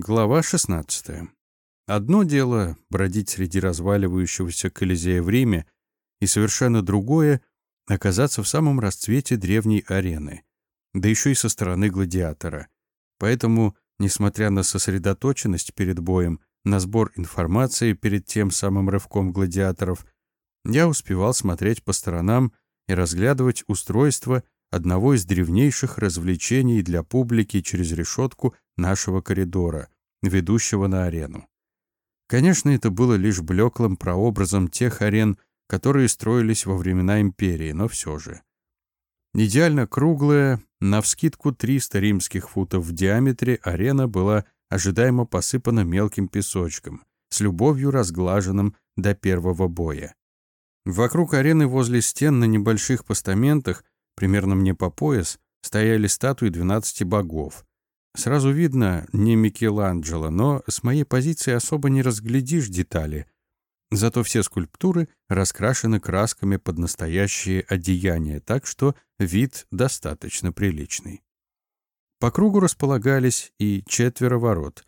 Глава 16. Одно дело — бродить среди разваливающегося Колизея в Риме, и совершенно другое — оказаться в самом расцвете древней арены, да еще и со стороны гладиатора. Поэтому, несмотря на сосредоточенность перед боем, на сбор информации перед тем самым рывком гладиаторов, я успевал смотреть по сторонам и разглядывать устройство одного из древнейших развлечений для публики через решетку нашего коридора, ведущего на арену. Конечно, это было лишь блеклым прообразом тех арен, которые строились во времена империи, но все же. Идеально круглая, навскидку 300 римских футов в диаметре, арена была ожидаемо посыпана мелким песочком, с любовью разглаженным до первого боя. Вокруг арены возле стен на небольших постаментах, примерно мне по пояс, стояли статуи 12 богов, Сразу видно, не Микеланджело, но с моей позиции особо не разглядишь детали. Зато все скульптуры раскрашены красками под настоящие одеяния, так что вид достаточно приличный. По кругу располагались и четверо ворот.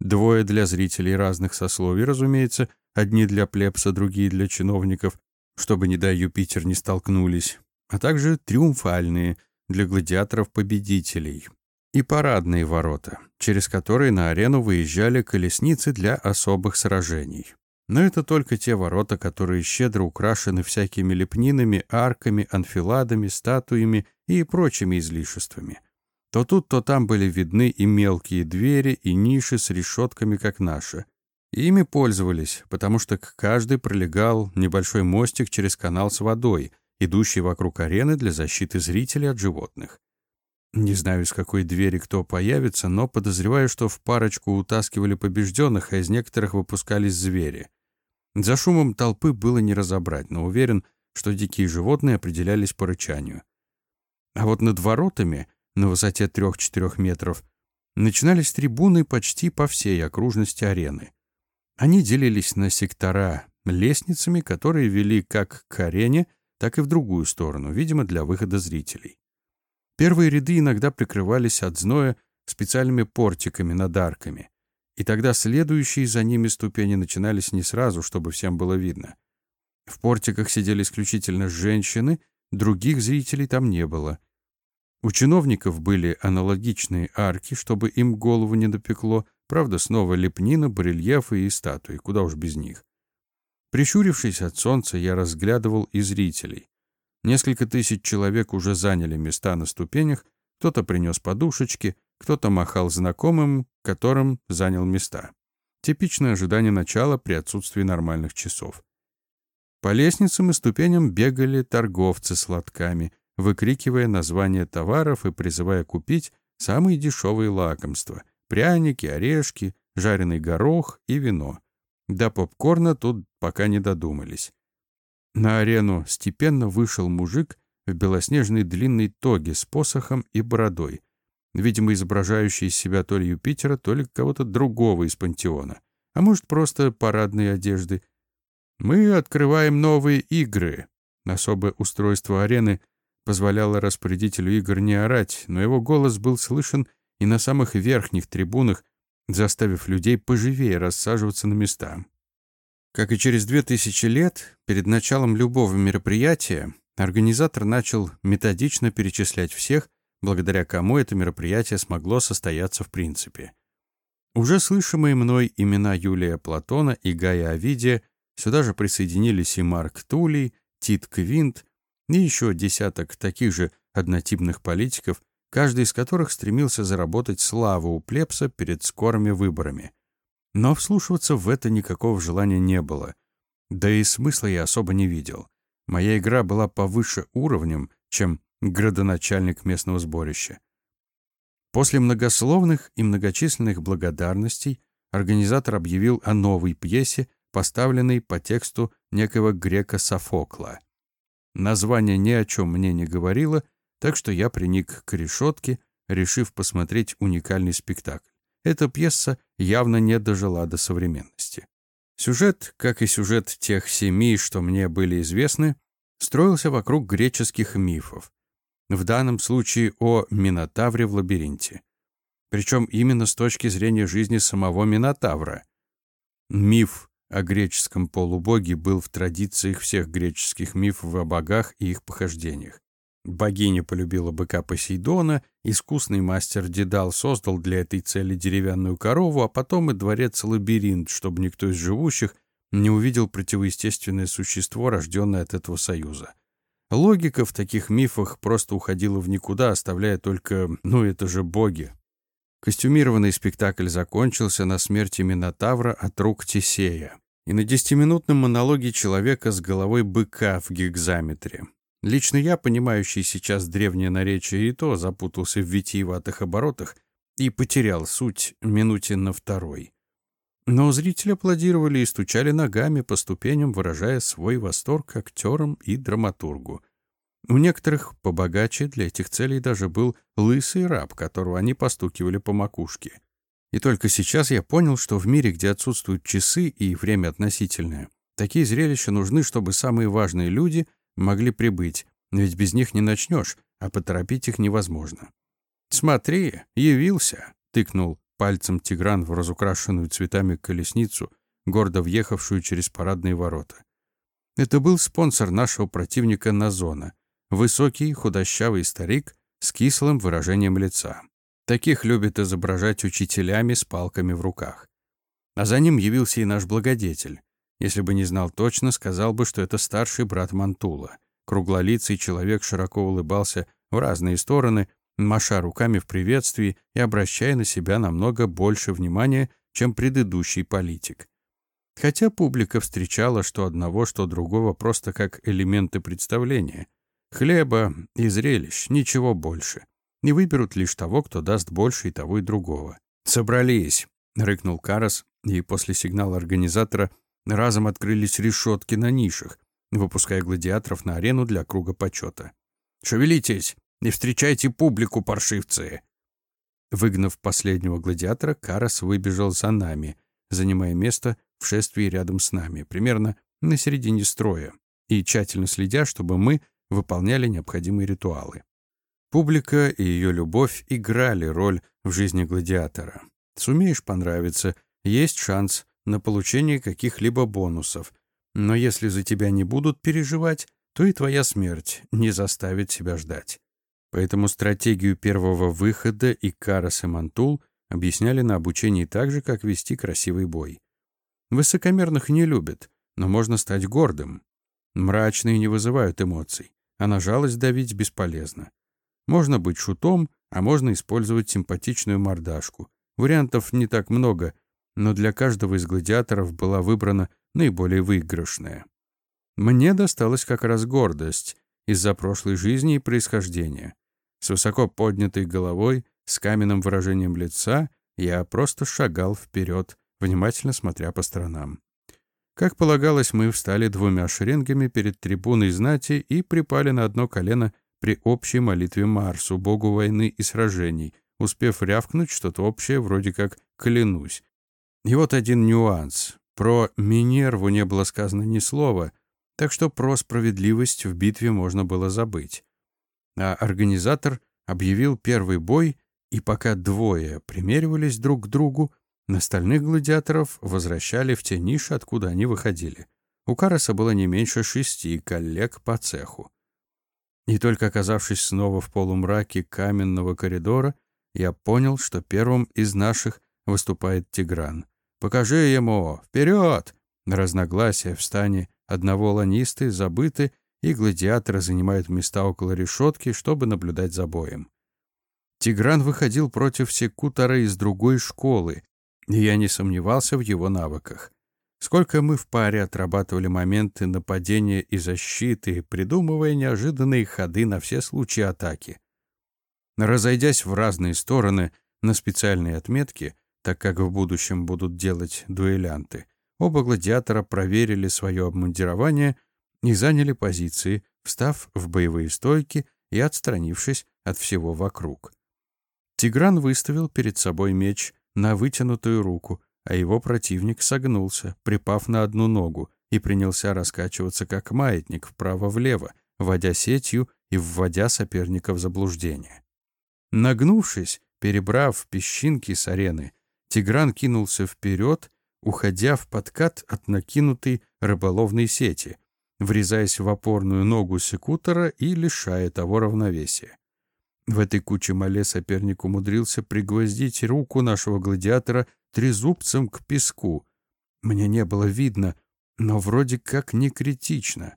Двое для зрителей разных сословий, разумеется, одни для плебса, другие для чиновников, чтобы, не дай Юпитер, не столкнулись, а также триумфальные для гладиаторов-победителей, и парадные ворота, через которые на арену выезжали колесницы для особых сражений. Но это только те ворота, которые щедро украшены всякими лепнинами, арками, анфиладами, статуями и прочими излишествами. То тут, то там были видны и мелкие двери, и ниши с решетками, как наши. ими пользовались, потому что к каждой пролегал небольшой мостик через канал с водой, идущий вокруг арены для защиты зрителей от животных. Не знаю, из какой двери кто появится, но подозреваю, что в парочку утаскивали побежденных, а из некоторых выпускались звери. За шумом толпы было не разобрать, но уверен, что дикие животные определялись по рычанию. А вот над воротами, на высоте 3-4 метров, начинались трибуны почти по всей окружности арены. Они делились на сектора лестницами, которые вели как к арене, так и в другую сторону, видимо, для выхода зрителей. Первые ряды иногда прикрывались от зноя специальными портиками над арками, и тогда следующие за ними ступени начинались не сразу, чтобы всем было видно. В портиках сидели исключительно женщины, других зрителей там не было. У чиновников были аналогичные арки, чтобы им голову не допекло, правда, снова лепнина, барельефы и статуи, куда уж без них. Прищурившись от солнца, я разглядывал и зрителей. Несколько тысяч человек уже заняли места на ступенях, кто-то принес подушечки, кто-то махал знакомым, которым занял места. Типичное ожидание начала при отсутствии нормальных часов. По лестницам и ступеням бегали торговцы с лотками, выкрикивая названия товаров и призывая купить самые дешевые лакомства — пряники, орешки, жареный горох и вино. До попкорна тут пока не додумались. На арену степенно вышел мужик в белоснежной длинной тоге с посохом и бородой, видимо, изображающий из себя то ли Юпитера, то ли кого-то другого из пантеона, а может, просто парадные одежды. «Мы открываем новые игры». Особое устройство арены позволяло распорядителю игр не орать, но его голос был слышен и на самых верхних трибунах, заставив людей поживее рассаживаться на места. Как и через две тысячи лет, перед началом любого мероприятия организатор начал методично перечислять всех, благодаря кому это мероприятие смогло состояться в принципе. Уже слышимые мной имена Юлия Платона и Гая Овидия сюда же присоединились и Марк Тулей, Тит Квинт и еще десяток таких же однотипных политиков, каждый из которых стремился заработать славу у плебса перед скорыми выборами. Но вслушиваться в это никакого желания не было. Да и смысла я особо не видел. Моя игра была повыше уровнем, чем градоначальник местного сборища. После многословных и многочисленных благодарностей организатор объявил о новой пьесе, поставленной по тексту некого грека Софокла. Название ни о чем мне не говорило, так что я приник к решетке, решив посмотреть уникальный спектакль эта пьеса явно не дожила до современности. Сюжет, как и сюжет тех семи, что мне были известны, строился вокруг греческих мифов, в данном случае о Минотавре в лабиринте. Причем именно с точки зрения жизни самого Минотавра. Миф о греческом полубоге был в традициях всех греческих мифов о богах и их похождениях. Богиня полюбила быка Посейдона, искусный мастер Дедал создал для этой цели деревянную корову, а потом и дворец-лабиринт, чтобы никто из живущих не увидел противоестественное существо, рожденное от этого союза. Логика в таких мифах просто уходила в никуда, оставляя только «ну это же боги». Костюмированный спектакль закончился на смерти Минотавра от рук Тесея и на десятиминутном монологе человека с головой быка в гигзаметре. Лично я, понимающий сейчас древнее наречие, и то запутался в витиеватых оборотах и потерял суть минуте на второй. Но зрители аплодировали и стучали ногами по ступеням, выражая свой восторг актерам и драматургу. У некоторых побогаче для этих целей даже был лысый раб, которого они постукивали по макушке. И только сейчас я понял, что в мире, где отсутствуют часы и время относительное, такие зрелища нужны, чтобы самые важные люди могли прибыть, ведь без них не начнешь, а поторопить их невозможно. «Смотри, явился!» — тыкнул пальцем Тигран в разукрашенную цветами колесницу, гордо въехавшую через парадные ворота. Это был спонсор нашего противника Назона, высокий худощавый старик с кислым выражением лица. Таких любят изображать учителями с палками в руках. А за ним явился и наш благодетель. Если бы не знал точно, сказал бы, что это старший брат Мантула. Круглолицый человек широко улыбался в разные стороны, маша руками в приветствии и обращая на себя намного больше внимания, чем предыдущий политик. Хотя публика встречала что одного, что другого просто как элементы представления. Хлеба и зрелищ, ничего больше. Не выберут лишь того, кто даст больше и того, и другого. «Собрались!» — рыкнул Карас, и после сигнала организатора разом открылись решетки на нишах, выпуская гладиаторов на арену для круга почета. «Шевелитесь и встречайте публику, паршивцы!» Выгнав последнего гладиатора, Карас выбежал за нами, занимая место в шествии рядом с нами, примерно на середине строя, и тщательно следя, чтобы мы выполняли необходимые ритуалы. Публика и ее любовь играли роль в жизни гладиатора. Сумеешь понравиться, есть шанс на получение каких-либо бонусов. Но если за тебя не будут переживать, то и твоя смерть не заставит себя ждать. Поэтому стратегию первого выхода и Карас и Мантул объясняли на обучении так же, как вести красивый бой. Высокомерных не любят, но можно стать гордым. Мрачные не вызывают эмоций, а на жалость давить бесполезно. Можно быть шутом, а можно использовать симпатичную мордашку. Вариантов не так много, но для каждого из гладиаторов была выбрана наиболее выигрышная. Мне досталась как раз гордость из-за прошлой жизни и происхождения. С высоко поднятой головой, с каменным выражением лица, я просто шагал вперед, внимательно смотря по сторонам. Как полагалось, мы встали двумя шеренгами перед трибуной знати и припали на одно колено при общей молитве Марсу, богу войны и сражений, успев рявкнуть что-то общее, вроде как «клянусь», и вот один нюанс. Про Минерву не было сказано ни слова, так что про справедливость в битве можно было забыть. А организатор объявил первый бой, и пока двое примеривались друг к другу, остальных гладиаторов возвращали в те ниши, откуда они выходили. У Караса было не меньше шести коллег по цеху. И только оказавшись снова в полумраке каменного коридора, я понял, что первым из наших выступает Тигран — Покажи ему! Вперед!» Разногласия в стане одного ланисты забыты, и гладиаторы занимают места около решетки, чтобы наблюдать за боем. Тигран выходил против секутора из другой школы, и я не сомневался в его навыках. Сколько мы в паре отрабатывали моменты нападения и защиты, придумывая неожиданные ходы на все случаи атаки. Разойдясь в разные стороны на специальные отметки, так как в будущем будут делать дуэлянты. Оба гладиатора проверили свое обмундирование и заняли позиции, встав в боевые стойки и отстранившись от всего вокруг. Тигран выставил перед собой меч на вытянутую руку, а его противник согнулся, припав на одну ногу, и принялся раскачиваться как маятник вправо-влево, водя сетью и вводя соперника в заблуждение. Нагнувшись, Перебрав песчинки с арены, Тигран кинулся вперед, уходя в подкат от накинутой рыболовной сети, врезаясь в опорную ногу секутора и лишая того равновесия. В этой куче мале соперник умудрился пригвоздить руку нашего гладиатора трезубцем к песку. Мне не было видно, но вроде как не критично.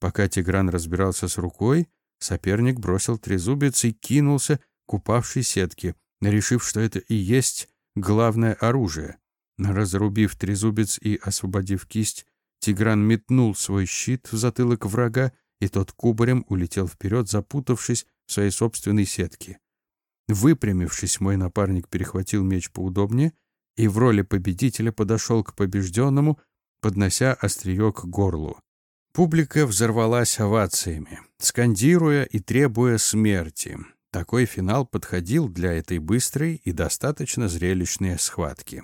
Пока Тигран разбирался с рукой, соперник бросил трезубец и кинулся к упавшей сетке, решив, что это и есть главное оружие. Разрубив трезубец и освободив кисть, Тигран метнул свой щит в затылок врага, и тот кубарем улетел вперед, запутавшись в своей собственной сетке. Выпрямившись, мой напарник перехватил меч поудобнее и в роли победителя подошел к побежденному, поднося острие к горлу. Публика взорвалась овациями, скандируя и требуя смерти. Такой финал подходил для этой быстрой и достаточно зрелищной схватки.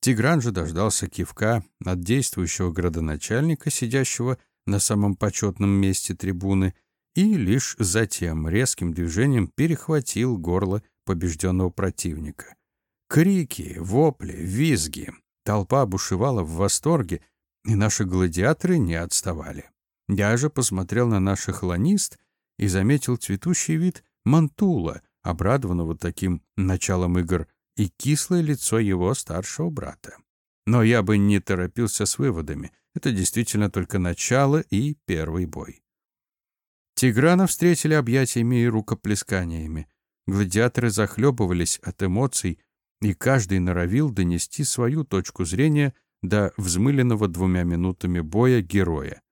Тигран же дождался кивка от действующего градоначальника, сидящего на самом почетном месте трибуны, и лишь затем резким движением перехватил горло побежденного противника. Крики, вопли, визги. Толпа бушевала в восторге, и наши гладиаторы не отставали. Я же посмотрел на наших ланист и заметил цветущий вид Мантула, обрадованного таким началом игр, и кислое лицо его старшего брата. Но я бы не торопился с выводами. Это действительно только начало и первый бой. Тиграна встретили объятиями и рукоплесканиями. Гладиаторы захлебывались от эмоций, и каждый норовил донести свою точку зрения до взмыленного двумя минутами боя героя.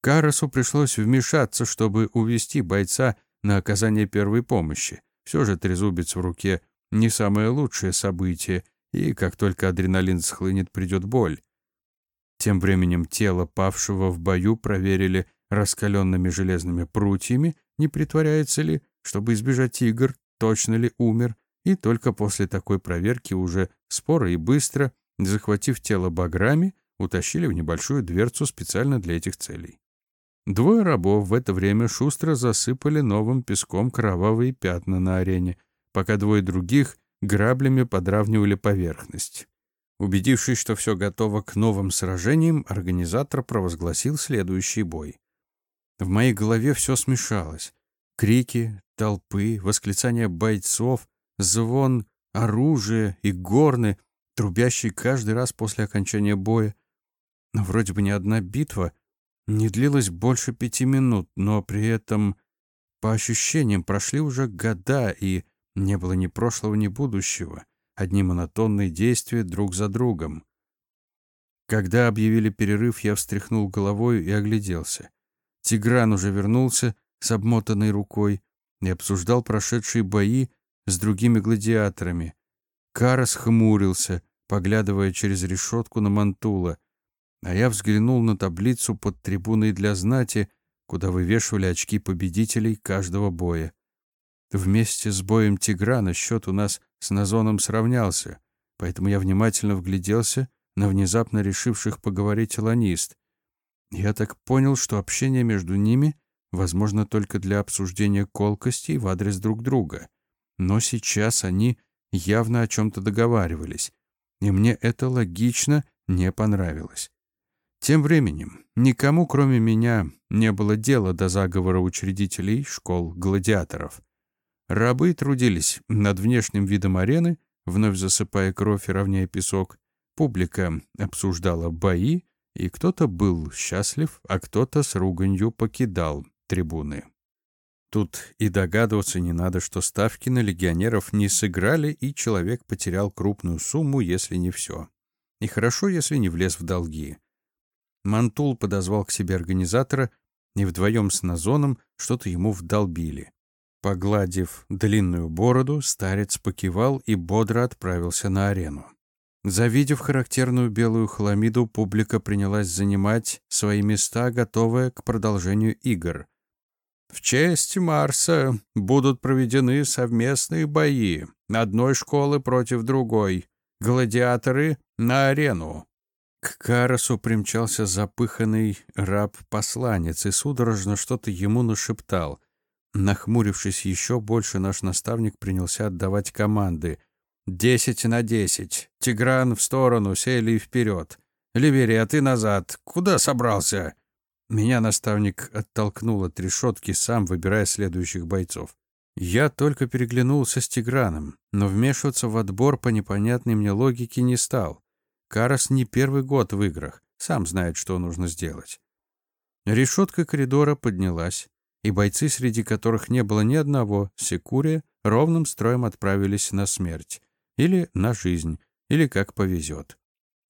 Карасу пришлось вмешаться, чтобы увести бойца на оказание первой помощи. Все же трезубец в руке — не самое лучшее событие, и как только адреналин схлынет, придет боль. Тем временем тело павшего в бою проверили раскаленными железными прутьями, не притворяется ли, чтобы избежать игр, точно ли умер, и только после такой проверки уже споро и быстро, захватив тело баграми, утащили в небольшую дверцу специально для этих целей. Двое рабов в это время шустро засыпали новым песком кровавые пятна на арене, пока двое других граблями подравнивали поверхность. Убедившись, что все готово к новым сражениям, организатор провозгласил следующий бой. В моей голове все смешалось. Крики, толпы, восклицания бойцов, звон оружия и горны, трубящий каждый раз после окончания боя. Но вроде бы ни одна битва не длилась больше пяти минут, но при этом, по ощущениям, прошли уже года, и не было ни прошлого, ни будущего. Одни монотонные действия друг за другом. Когда объявили перерыв, я встряхнул головой и огляделся. Тигран уже вернулся с обмотанной рукой и обсуждал прошедшие бои с другими гладиаторами. Карас хмурился, поглядывая через решетку на Мантула, а я взглянул на таблицу под трибуной для знати, куда вывешивали очки победителей каждого боя. Вместе с боем Тиграна счет у нас с Назоном сравнялся, поэтому я внимательно вгляделся на внезапно решивших поговорить ланист. Я так понял, что общение между ними возможно только для обсуждения колкостей в адрес друг друга. Но сейчас они явно о чем-то договаривались, и мне это логично не понравилось. Тем временем никому, кроме меня, не было дела до заговора учредителей школ гладиаторов. Рабы трудились над внешним видом арены, вновь засыпая кровь и равняя песок. Публика обсуждала бои, и кто-то был счастлив, а кто-то с руганью покидал трибуны. Тут и догадываться не надо, что ставки на легионеров не сыграли, и человек потерял крупную сумму, если не все. И хорошо, если не влез в долги. Мантул подозвал к себе организатора, и вдвоем с Назоном что-то ему вдолбили. Погладив длинную бороду, старец покивал и бодро отправился на арену. Завидев характерную белую хламиду, публика принялась занимать свои места, готовая к продолжению игр. В честь Марса будут проведены совместные бои одной школы против другой. Гладиаторы на арену. К Карасу примчался запыханный раб-посланец и судорожно что-то ему нашептал. Нахмурившись еще больше, наш наставник принялся отдавать команды. «Десять на десять! Тигран в сторону, сели вперед! Ливерия, а ты назад! Куда собрался?» Меня наставник оттолкнул от решетки, сам выбирая следующих бойцов. Я только переглянулся с Тиграном, но вмешиваться в отбор по непонятной мне логике не стал. Карас не первый год в играх, сам знает, что нужно сделать. Решетка коридора поднялась, и бойцы, среди которых не было ни одного, Секурия, ровным строем отправились на смерть. Или на жизнь, или как повезет.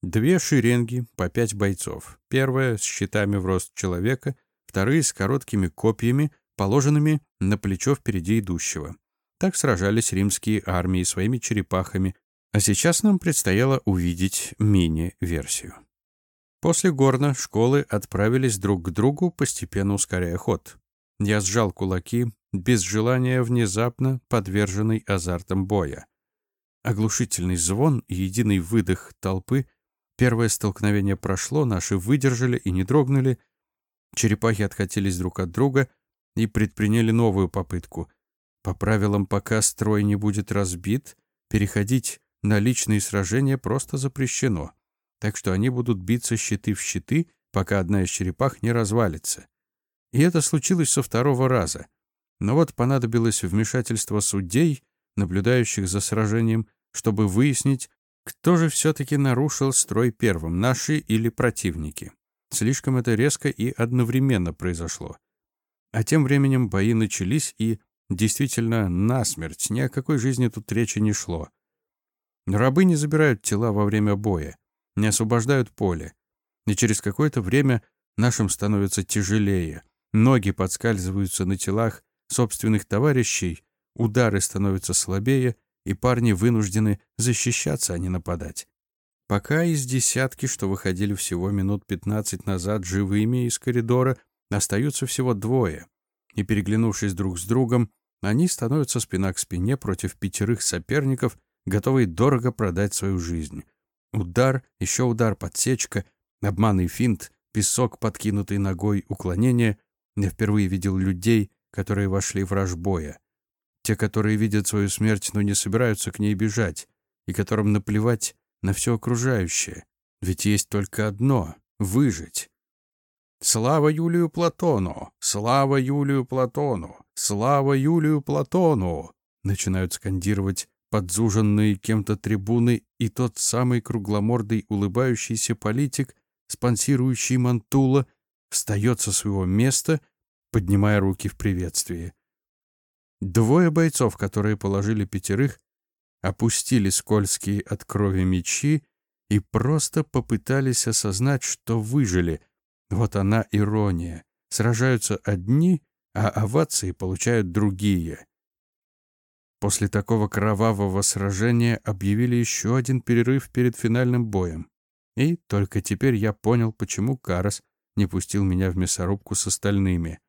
Две шеренги по пять бойцов. Первая с щитами в рост человека, вторые с короткими копьями, положенными на плечо впереди идущего. Так сражались римские армии своими черепахами, а сейчас нам предстояло увидеть мини-версию. После горна школы отправились друг к другу, постепенно ускоряя ход. Я сжал кулаки, без желания внезапно подверженный азартом боя. Оглушительный звон и единый выдох толпы. Первое столкновение прошло, наши выдержали и не дрогнули. Черепахи откатились друг от друга и предприняли новую попытку. По правилам, пока строй не будет разбит, переходить на личные сражения просто запрещено так что они будут биться щиты в щиты, пока одна из черепах не развалится. И это случилось со второго раза. Но вот понадобилось вмешательство судей, наблюдающих за сражением, чтобы выяснить, кто же все-таки нарушил строй первым, наши или противники. Слишком это резко и одновременно произошло. А тем временем бои начались, и действительно насмерть, ни о какой жизни тут речи не шло. Рабы не забирают тела во время боя не освобождают поле. И через какое-то время нашим становится тяжелее. Ноги подскальзываются на телах собственных товарищей, удары становятся слабее, и парни вынуждены защищаться, а не нападать. Пока из десятки, что выходили всего минут 15 назад живыми из коридора, остаются всего двое. И переглянувшись друг с другом, они становятся спина к спине против пятерых соперников, готовые дорого продать свою жизнь. Удар, еще удар, подсечка, обманный финт, песок, подкинутый ногой, уклонение. Я впервые видел людей, которые вошли в раж боя. Те, которые видят свою смерть, но не собираются к ней бежать, и которым наплевать на все окружающее. Ведь есть только одно — выжить. «Слава Юлию Платону! Слава Юлию Платону! Слава Юлию Платону!» начинают скандировать подзуженные кем-то трибуны и тот самый кругломордый улыбающийся политик, спонсирующий Мантула, встает со своего места, поднимая руки в приветствии. Двое бойцов, которые положили пятерых, опустили скользкие от крови мечи и просто попытались осознать, что выжили. Вот она ирония. Сражаются одни, а овации получают другие. После такого кровавого сражения объявили еще один перерыв перед финальным боем. И только теперь я понял, почему Карас не пустил меня в мясорубку с остальными.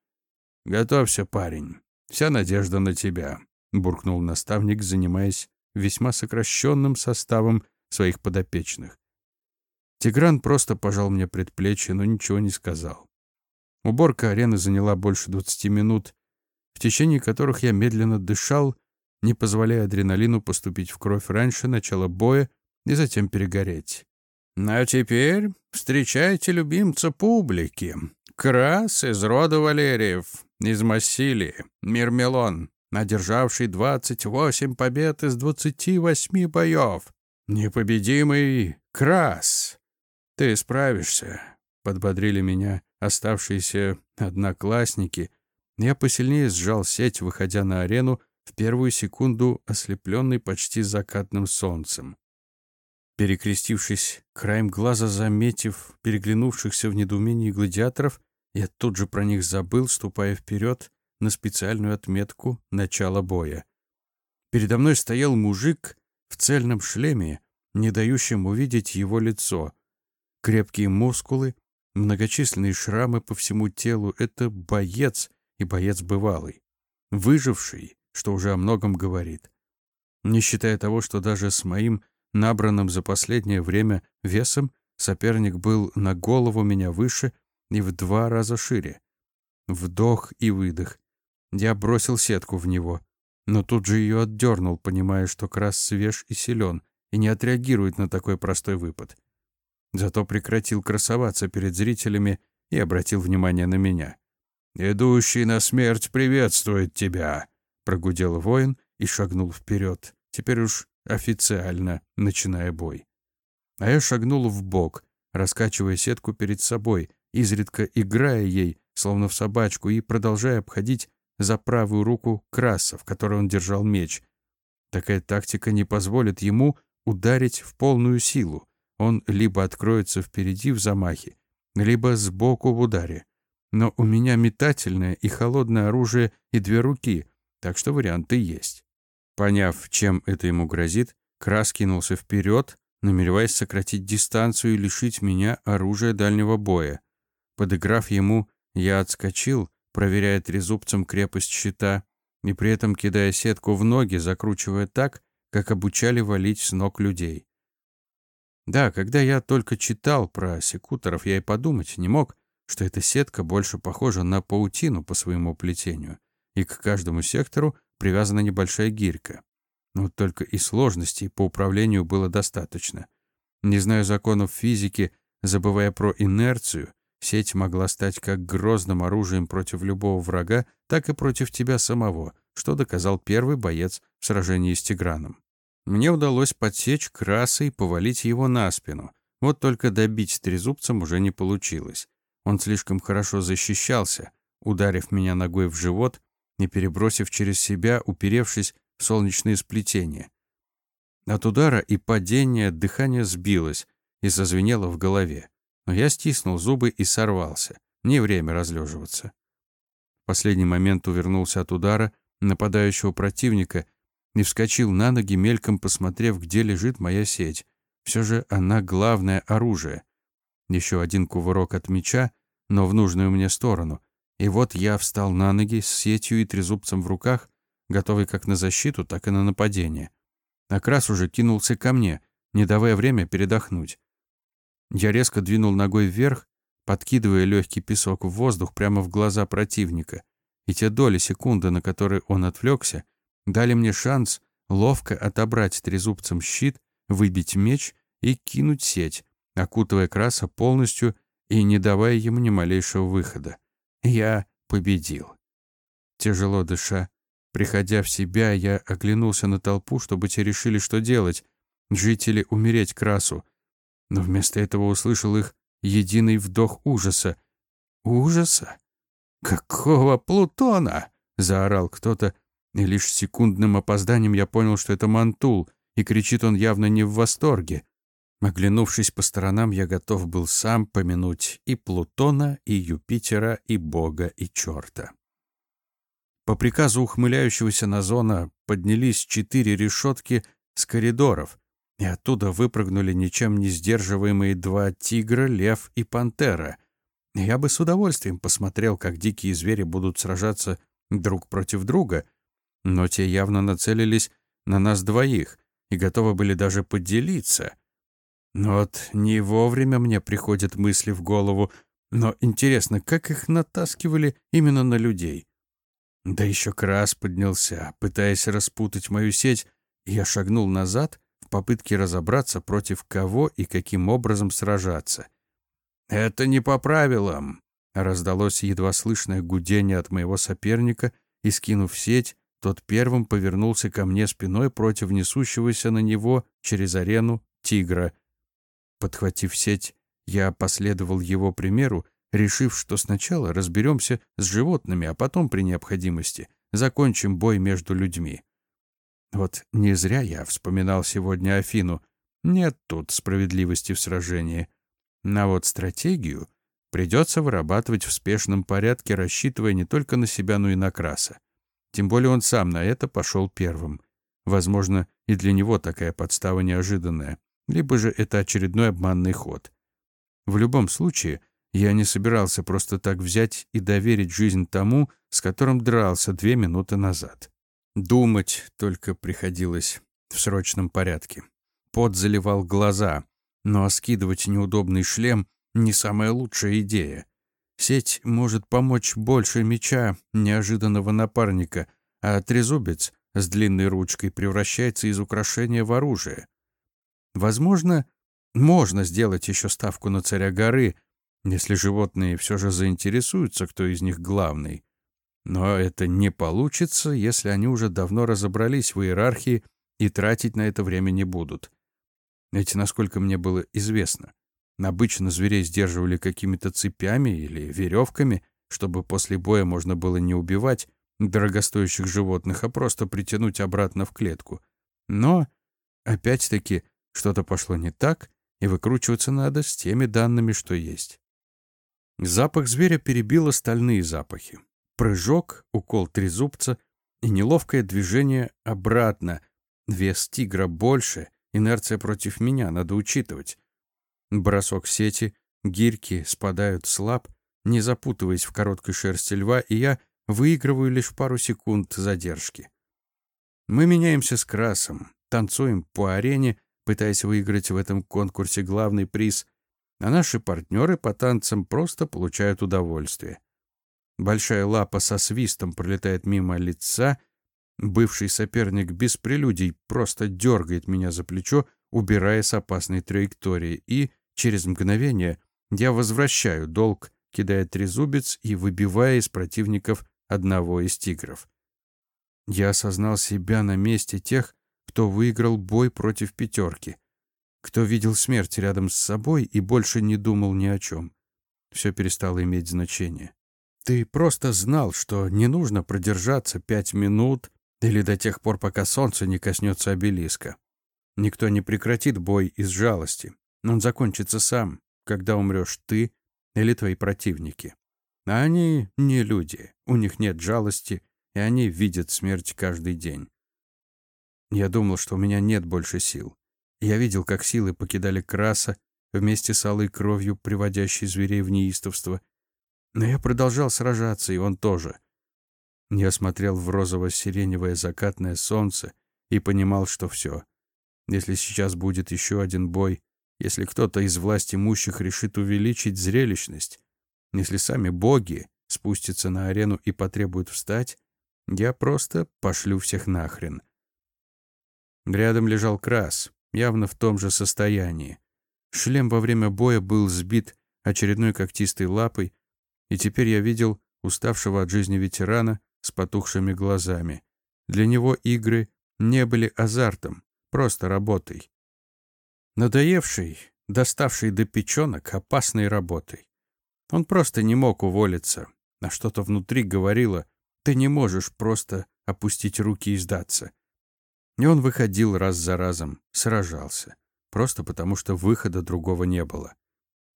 «Готовься, парень. Вся надежда на тебя», — буркнул наставник, занимаясь весьма сокращенным составом своих подопечных. Тигран просто пожал мне предплечье, но ничего не сказал. Уборка арены заняла больше двадцати минут, в течение которых я медленно дышал не позволяя адреналину поступить в кровь раньше начала боя и затем перегореть. «Ну, а теперь встречайте любимца публики. Крас из рода Валериев, из Массилии, Мирмелон, одержавший 28 побед из 28 боев. Непобедимый Крас. Ты справишься», — подбодрили меня оставшиеся одноклассники. Я посильнее сжал сеть, выходя на арену, в первую секунду ослепленный почти закатным солнцем. Перекрестившись, краем глаза заметив переглянувшихся в недоумении гладиаторов, я тут же про них забыл, ступая вперед на специальную отметку начала боя. Передо мной стоял мужик в цельном шлеме, не дающем увидеть его лицо. Крепкие мускулы, многочисленные шрамы по всему телу — это боец и боец бывалый. Выживший, что уже о многом говорит. Не считая того, что даже с моим набранным за последнее время весом соперник был на голову меня выше и в два раза шире. Вдох и выдох. Я бросил сетку в него, но тут же ее отдернул, понимая, что Крас свеж и силен, и не отреагирует на такой простой выпад. Зато прекратил красоваться перед зрителями и обратил внимание на меня. «Идущий на смерть приветствует тебя!» — прогудел воин и шагнул вперед, теперь уж официально начиная бой. А я шагнул в бок, раскачивая сетку перед собой, изредка играя ей, словно в собачку, и продолжая обходить за правую руку Краса, в которой он держал меч. Такая тактика не позволит ему ударить в полную силу. Он либо откроется впереди в замахе, либо сбоку в ударе. Но у меня метательное и холодное оружие и две руки, так что варианты есть. Поняв, чем это ему грозит, Крас кинулся вперед, намереваясь сократить дистанцию и лишить меня оружия дальнего боя. Подыграв ему, я отскочил, проверяя трезубцем крепость щита и при этом кидая сетку в ноги, закручивая так, как обучали валить с ног людей. Да, когда я только читал про секуторов, я и подумать не мог, что эта сетка больше похожа на паутину по своему плетению, и к каждому сектору привязана небольшая гирька. Но только и сложностей по управлению было достаточно. Не зная законов физики, забывая про инерцию, сеть могла стать как грозным оружием против любого врага, так и против тебя самого, что доказал первый боец в сражении с Тиграном. Мне удалось подсечь краса и повалить его на спину. Вот только добить трезубцем уже не получилось. Он слишком хорошо защищался, ударив меня ногой в живот и перебросив через себя, уперевшись в солнечные сплетения. От удара и падения дыхание сбилось и зазвенело в голове. Но я стиснул зубы и сорвался. Не время разлеживаться. В последний момент увернулся от удара нападающего противника и вскочил на ноги, мельком посмотрев, где лежит моя сеть. Все же она главное оружие. Еще один кувырок от меча, но в нужную мне сторону. И вот я встал на ноги с сетью и трезубцем в руках, готовый как на защиту, так и на нападение. Окрас уже кинулся ко мне, не давая время передохнуть. Я резко двинул ногой вверх, подкидывая легкий песок в воздух прямо в глаза противника. И те доли секунды, на которые он отвлекся, дали мне шанс ловко отобрать трезубцем щит, выбить меч и кинуть сеть, окутывая краса полностью и не давая ему ни малейшего выхода. Я победил. Тяжело дыша, приходя в себя, я оглянулся на толпу, чтобы те решили, что делать. Жители умереть красу. Но вместо этого услышал их единый вдох ужаса. Ужаса? Какого Плутона? заорал кто-то, и лишь секундным опозданием я понял, что это Мантул, и кричит он явно не в восторге. Оглянувшись по сторонам, я готов был сам помянуть и Плутона, и Юпитера, и Бога, и черта. По приказу ухмыляющегося Назона поднялись четыре решетки с коридоров, и оттуда выпрыгнули ничем не сдерживаемые два тигра, лев и пантера. Я бы с удовольствием посмотрел, как дикие звери будут сражаться друг против друга, но те явно нацелились на нас двоих и готовы были даже поделиться — но вот не вовремя мне приходят мысли в голову, но интересно, как их натаскивали именно на людей? Да еще Крас поднялся, пытаясь распутать мою сеть, я шагнул назад в попытке разобраться, против кого и каким образом сражаться. «Это не по правилам!» Раздалось едва слышное гудение от моего соперника, и, скинув сеть, тот первым повернулся ко мне спиной против несущегося на него через арену тигра — Подхватив сеть, я последовал его примеру, решив, что сначала разберемся с животными, а потом, при необходимости, закончим бой между людьми. Вот не зря я вспоминал сегодня Афину. Нет тут справедливости в сражении. На вот стратегию придется вырабатывать в спешном порядке, рассчитывая не только на себя, но и на Краса. Тем более он сам на это пошел первым. Возможно, и для него такая подстава неожиданная либо же это очередной обманный ход. В любом случае, я не собирался просто так взять и доверить жизнь тому, с которым дрался две минуты назад. Думать только приходилось в срочном порядке. Пот заливал глаза, но скидывать неудобный шлем — не самая лучшая идея. Сеть может помочь больше меча неожиданного напарника, а трезубец с длинной ручкой превращается из украшения в оружие. Возможно, можно сделать еще ставку на царя горы, если животные все же заинтересуются, кто из них главный. Но это не получится, если они уже давно разобрались в иерархии и тратить на это время не будут. Ведь, насколько мне было известно, обычно зверей сдерживали какими-то цепями или веревками, чтобы после боя можно было не убивать дорогостоящих животных, а просто притянуть обратно в клетку. Но, опять-таки, что-то пошло не так, и выкручиваться надо с теми данными, что есть. Запах зверя перебил остальные запахи. Прыжок, укол трезубца и неловкое движение обратно. Вес тигра больше, инерция против меня, надо учитывать. Бросок сети, гирьки спадают слаб, не запутываясь в короткой шерсти льва, и я выигрываю лишь пару секунд задержки. Мы меняемся с красом, танцуем по арене, пытаясь выиграть в этом конкурсе главный приз, а наши партнеры по танцам просто получают удовольствие. Большая лапа со свистом пролетает мимо лица, бывший соперник без прелюдий просто дергает меня за плечо, убирая с опасной траектории, и через мгновение я возвращаю долг, кидая трезубец и выбивая из противников одного из тигров. Я осознал себя на месте тех, кто выиграл бой против пятерки, кто видел смерть рядом с собой и больше не думал ни о чем. Все перестало иметь значение. Ты просто знал, что не нужно продержаться пять минут или до тех пор, пока солнце не коснется обелиска. Никто не прекратит бой из жалости. Он закончится сам, когда умрешь ты или твои противники. А они не люди, у них нет жалости, и они видят смерть каждый день. Я думал, что у меня нет больше сил. Я видел, как силы покидали краса вместе с алой кровью, приводящей зверей в неистовство. Но я продолжал сражаться, и он тоже. Я смотрел в розово-сиреневое закатное солнце и понимал, что все. Если сейчас будет еще один бой, если кто-то из власть имущих решит увеличить зрелищность, если сами боги спустятся на арену и потребуют встать, я просто пошлю всех нахрен. Рядом лежал Крас, явно в том же состоянии. Шлем во время боя был сбит очередной когтистой лапой, и теперь я видел уставшего от жизни ветерана с потухшими глазами. Для него игры не были азартом, просто работой. Надоевший, доставший до печенок, опасной работой. Он просто не мог уволиться, а что-то внутри говорило, ты не можешь просто опустить руки и сдаться. И он выходил раз за разом, сражался. Просто потому, что выхода другого не было.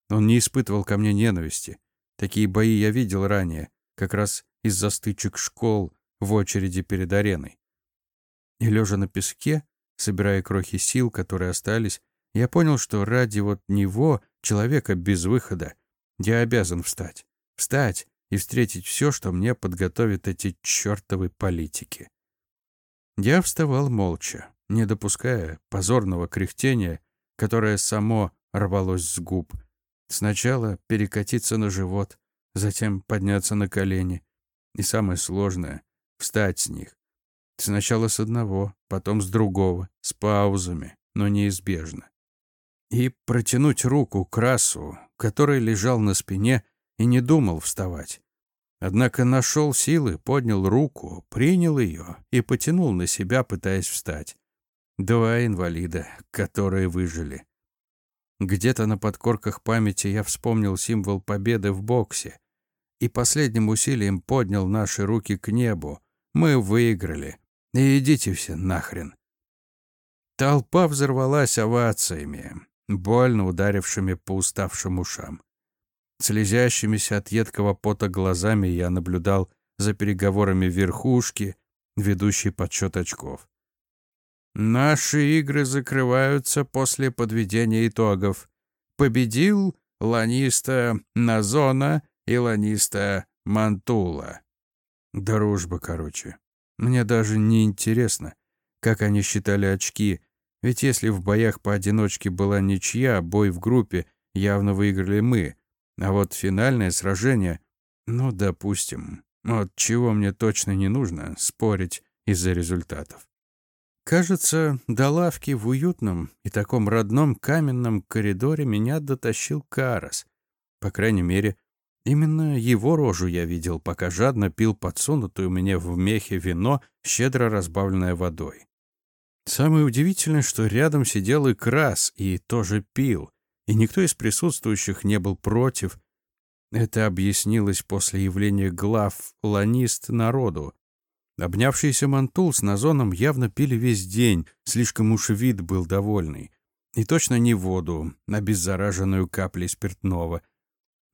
Он не испытывал ко мне ненависти. Такие бои я видел ранее, как раз из-за стычек школ в очереди перед ареной. И лежа на песке, собирая крохи сил, которые остались, я понял, что ради вот него, человека без выхода, я обязан встать. Встать и встретить все, что мне подготовят эти чертовы политики. Я вставал молча, не допуская позорного кряхтения, которое само рвалось с губ. Сначала перекатиться на живот, затем подняться на колени. И самое сложное — встать с них. Сначала с одного, потом с другого, с паузами, но неизбежно. И протянуть руку к расу, который лежал на спине и не думал вставать. Однако нашел силы, поднял руку, принял ее и потянул на себя, пытаясь встать. Два инвалида, которые выжили. Где-то на подкорках памяти я вспомнил символ победы в боксе и последним усилием поднял наши руки к небу. Мы выиграли. Идите все нахрен. Толпа взорвалась овациями, больно ударившими по уставшим ушам. Слезящимися от едкого пота глазами я наблюдал за переговорами верхушки, ведущей подсчет очков. Наши игры закрываются после подведения итогов. Победил Ланиста Назона и Ланиста Мантула. Дружба, короче. Мне даже не интересно, как они считали очки, ведь если в боях поодиночке была ничья, бой в группе явно выиграли мы — А вот финальное сражение, ну, допустим, вот чего мне точно не нужно спорить из-за результатов. Кажется, до лавки в уютном и таком родном каменном коридоре меня дотащил Карас. По крайней мере, именно его рожу я видел, пока жадно пил подсунутую мне в мехе вино, щедро разбавленное водой. Самое удивительное, что рядом сидел и Крас, и тоже пил, и никто из присутствующих не был против. Это объяснилось после явления глав ланист народу. Обнявшийся Мантул с Назоном явно пили весь день, слишком уж вид был довольный. И точно не воду, а беззараженную каплей спиртного.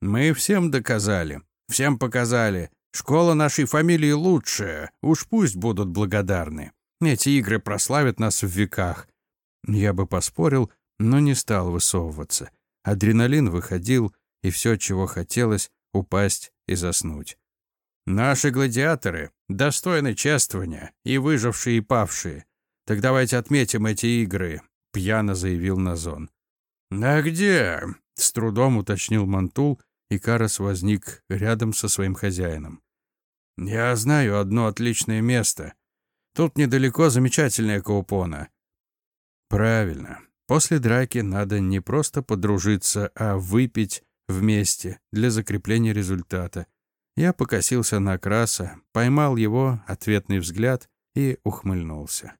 Мы всем доказали, всем показали. Школа нашей фамилии лучшая, уж пусть будут благодарны. Эти игры прославят нас в веках. Я бы поспорил, но не стал высовываться. Адреналин выходил, и все, чего хотелось, упасть и заснуть. Наши гладиаторы достойны чествования, и выжившие, и павшие. Так давайте отметим эти игры, пьяно заявил Назон. А где? С трудом уточнил Мантул, и Карас возник рядом со своим хозяином. Я знаю одно отличное место. Тут недалеко замечательная Каупона. Правильно. После драки надо не просто подружиться, а выпить вместе для закрепления результата. Я покосился на Краса, поймал его ответный взгляд и ухмыльнулся.